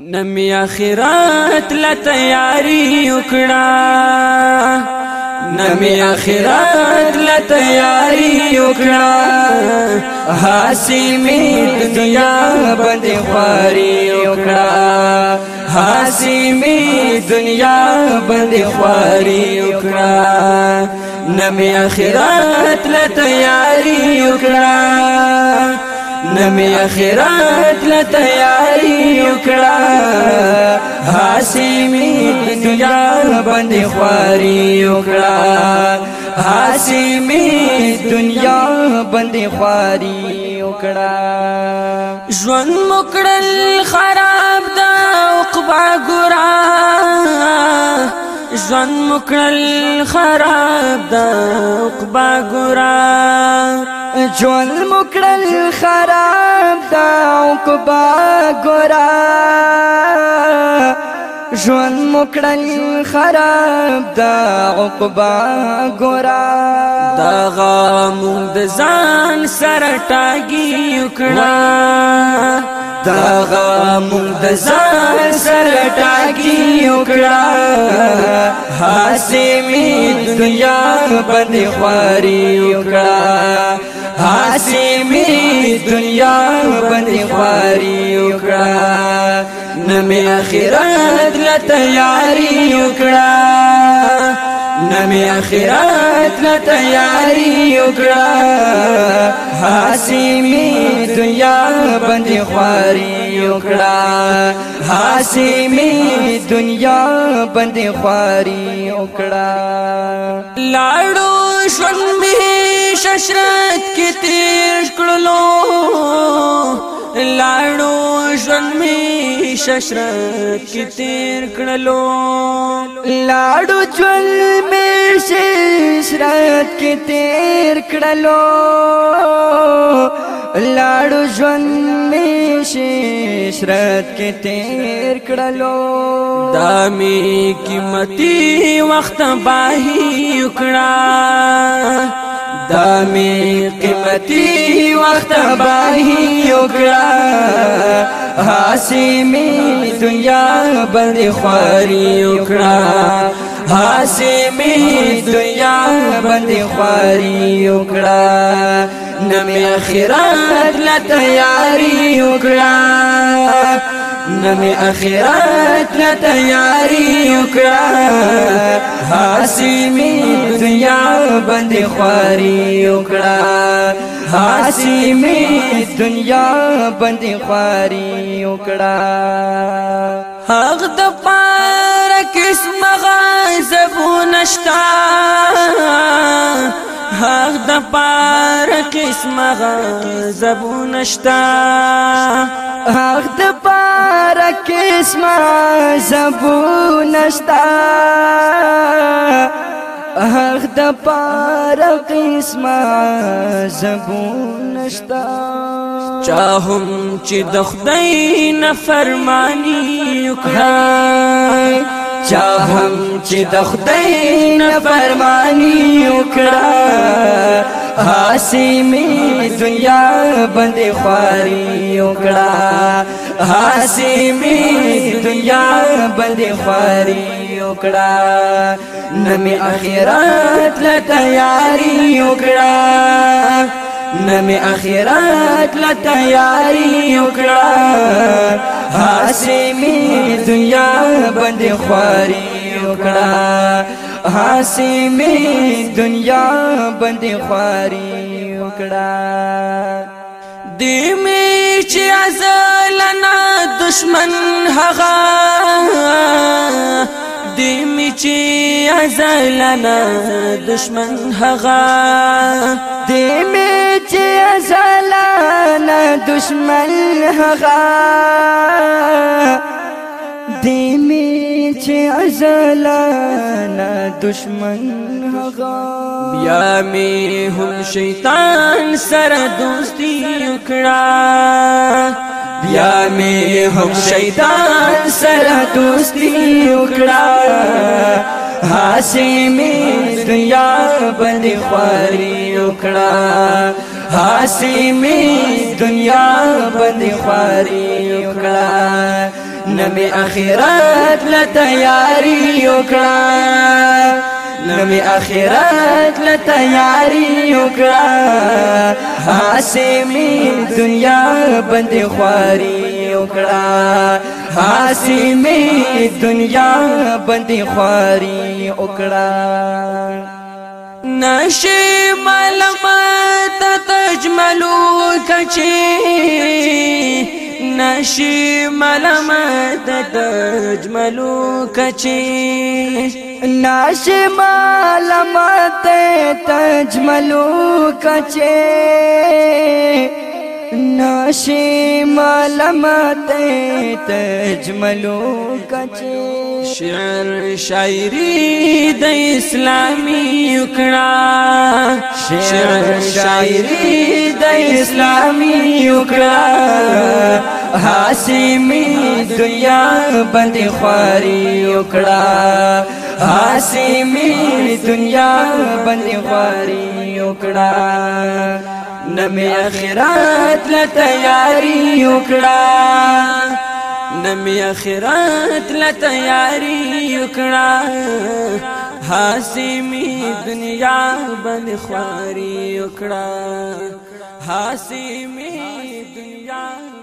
نمی اخرت لا تیاری وکړه نمی اخرت لا تیاری وکړه حاصل می دنیا باندې خواري وکړه حاصل می دنیا باندې خواري وکړه نمی اخرت لا تیاری وکړه عالم اخرت لا تیاری وکړه حاسمی دنیا باندې خواري وکړه حاسمی دنیا باندې خواري وکړه ژوند مکړل خراب دا عقبا ګرا ژوند مکړل خراب دا عقبا ګرا جول مکړل خراب دا عقبا ګورا جول مکړل خراب دا عقبا ګورا دا غم د ځان سره ټاګي وکړه داغا مونږ د ځان سره ټاګي وکړه حاسمي دنیا باندې خواري وکړه هاسي می دنیا باندې خواري وکړه نمه اخرت لا تیاری وکړه نمه اخرت لا تیاری وکړه هاسي می دنیا باندې خواري وکړه هاسي می دنیا باندې خواري وکړه لاړو شون ششرت کې تیر کړلو لاړو ژوند می ششرت کې تیر کړلو لاړو ژوند می ششرت کې تیر کړلو لاړو ژوند می ششرت کې تیر کړلو دامي قیمتي وخت باهي وکړه دا می قیمتي وخت باهي یو کړه حاسی می دنیا باندې خواري یو کړه حاسی می دنیا باندې خواري یو کړه نمه اخرت لا تیاری وکړه نمی اخیرات لا تیاری وکړه حاسمی دنیا باندې خواري وکړه حاسمی دنیا باندې خواري وکړه حق د پاره کیسه مغازب نشتا حق د پار قسم زبون شتا حق د پار قسم زبون شتا حق د پار قسم زبون شتا چاهم چې د خدای نه فرمانی وکړه چا هم چې د خدای نه فرمانی وکړه هاسي می دنیا باندې خواري وکړه هاسي می دنیا باندې خواري وکړه نمي اخرت لا تیاری وکړه نمی اخیرت لتیاری اکڑا حاسی می دنیا بند خواری اکڑا حاسی می دنیا بند خواری اکڑا دی می چې ازلنا دشمن هغه چې ازلنا دشمن هغه دې مې چې ازلنا دشمن هغه دې مې چې ازلنا دشمن هغه بیا مې هم شیطان سره دوستی وکړه بیا می هم شیطان سره دوستی وکړه ميز می دیا باندې خواري وکړه حاسی می دنیا باندې خواري وکړه نمه اخرت لا تیاری وکړه می اخرت له تیاری وکړه حاصل می دنیا باندې خواري وکړه حاسی می دنیا بندی خواری اکڑا نشی ملمت تجملو کچی نشی ملمت تجملو کچی نشی ملمت تجملو کچی شي ملمت تجملو کچې شعر شاعری د اسلامي وکړه شعر شاعری د اسلامي وکړه حاسمی دنیا بند خواری اکڑا حاسمی دنیا بند خواری اکڑا نمی اخرات لتیاری اکڑا نمی اخرات لتیاری اکڑا حاسی می دنیا بن خواری اکڑا حاسی می دنیا